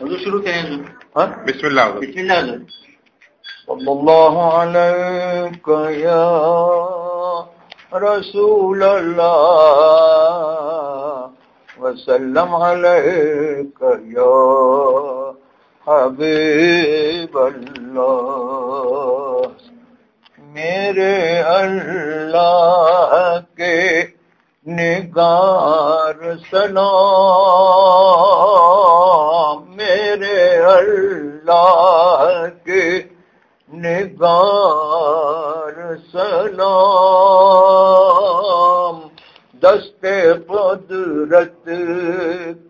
حضور شروع کریں حضور؟ ہاں؟ بسم اللہ بسم اللہ حضور۔ صلی اللہ علیک یا رسول اللہ وسلم علیک یا حبیب اللہ۔ میرے اللہ کے نگار سلام۔ نگار سلام دست قدرت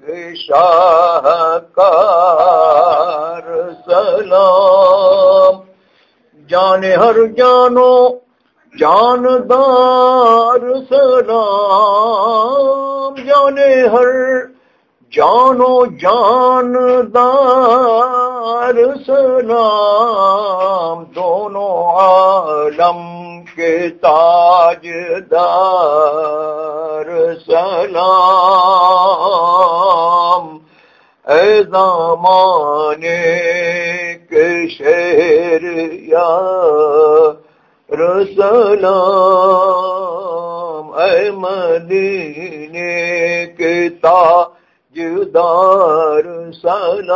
کے شاہکار سلام۔ جانے ہر جانو جاندار سلام۔ جانے ہر جانو جاندار سلام دونوں عالم کے تاج دار سلام۔ اے زمانے کے شہر یا رسلام اے مدینے کے تاج تاجدار سلام،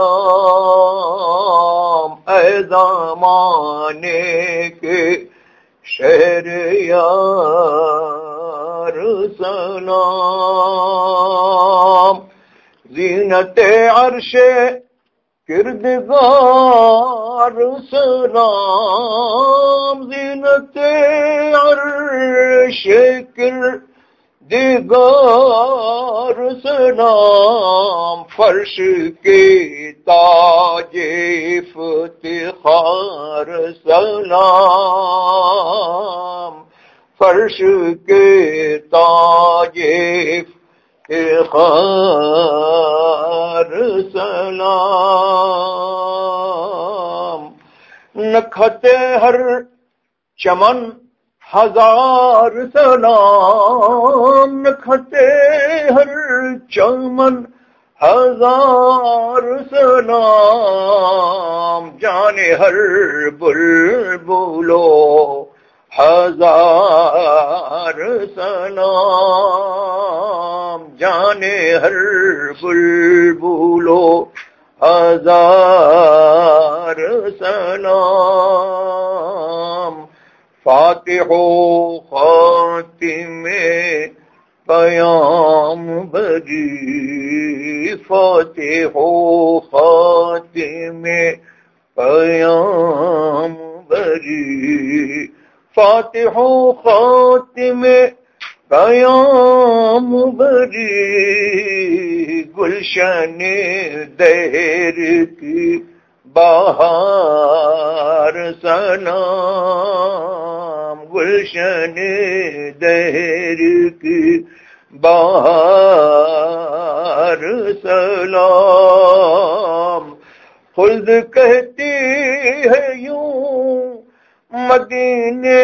اے زمانے کے شہر یار سلام۔ زینت عرش کردگار سلام، زینت عرش کردگار سلام فرش کے تاج افتخار سلام فرش کے تاج خار سلام نکھتے ہر چمن ہزار سلام نکھتے ہر چمن، ہزار سلام جانے ہر بل بولو ہزار سلام جانے ہر بل بولو ہزار سلام فاتح و خاتم قیام بری فاتح و خاتم قیام بری فاتح و خاتم قیام بری گلشن دہر کی بہار سلام گلشن دہر کی بہار سلام خلد کہتی ہے یوں مدینے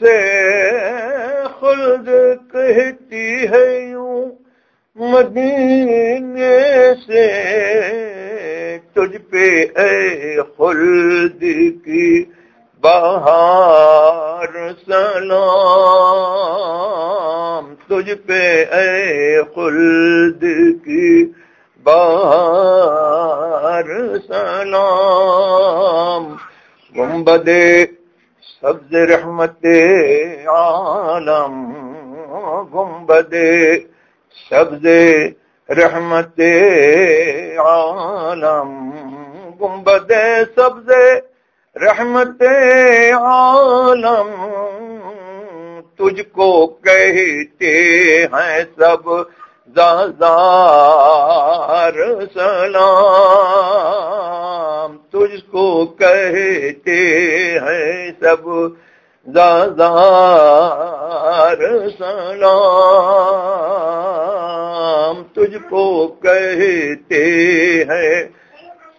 سے خلد کہتی ہے یوں مدینے سے تجھ پہ اے خلد کی بہار سلام، تجھ پہ اے خلد کی بہار سلام۔ گنبد سبز رحمت عالم، گنبد سبز رحمت عالم، گنبد سبز رحمت عالم، تجھ کو کہتے ہیں سب زازار سلام، تجھ کو کہتے ہیں سب زازار سلام تجھ کو کہتے ہیں،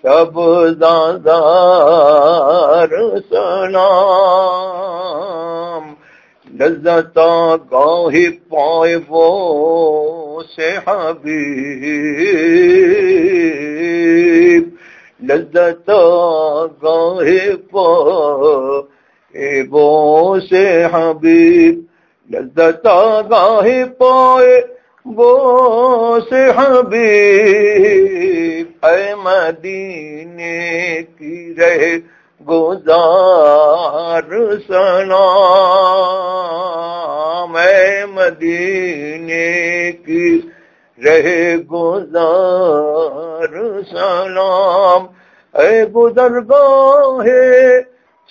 سب زازار سلام۔ لذتا گاہی پائے وہ سے حبیب۔ لذت گاہے پا بو سے حبیب، لذت گاہے پائے بو سے حبیب۔ اے مدینے کی رہ گزار سلام اے مدینے کی رہ گزار سلام اے بزرگاہ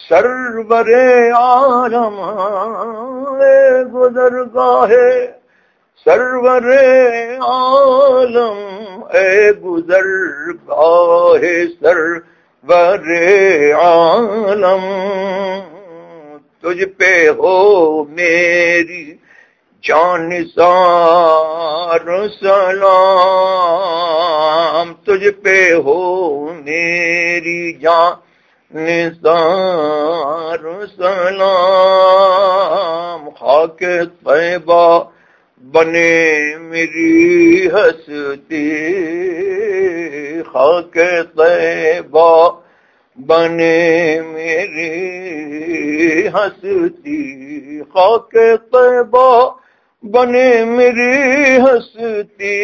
سرور عالم اے بزرگاہ سرور عالم اے بزرگاہ سرور عالم، تجھ پہ ہو میری جان سار سلام۔ تجھ پہ ہو میری جان نثار سلام خاک طیبہ بنے میری ہستی۔ خاک طیبہ بنے میری ہستی۔ خاک طیبہ بنے میری ہستی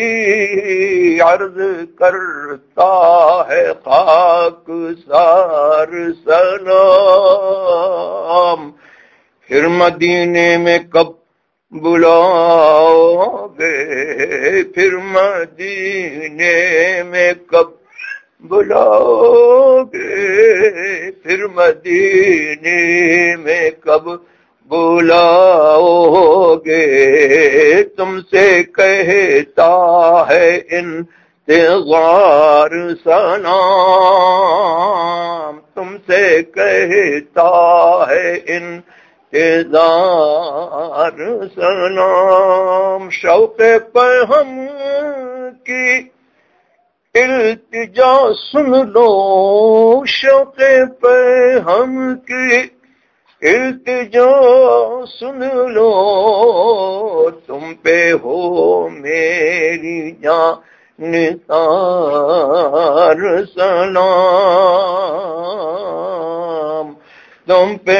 عرض کرتا ہے خاک سار سلام۔ پھر مدینے میں کب بلاؤ گے پھر مدینے میں کب بلاؤ گے پھر مدینے میں کب بلاؤ گے تم سے کہتا ہے ان تغار تم سے کہتا ہے ان تزار سلام شوق پہ ہم کی التجا سن لو، شوق پہ ہم کی التجا سن لو تم پہ ہو میری جان نثار سلام۔ تم پہ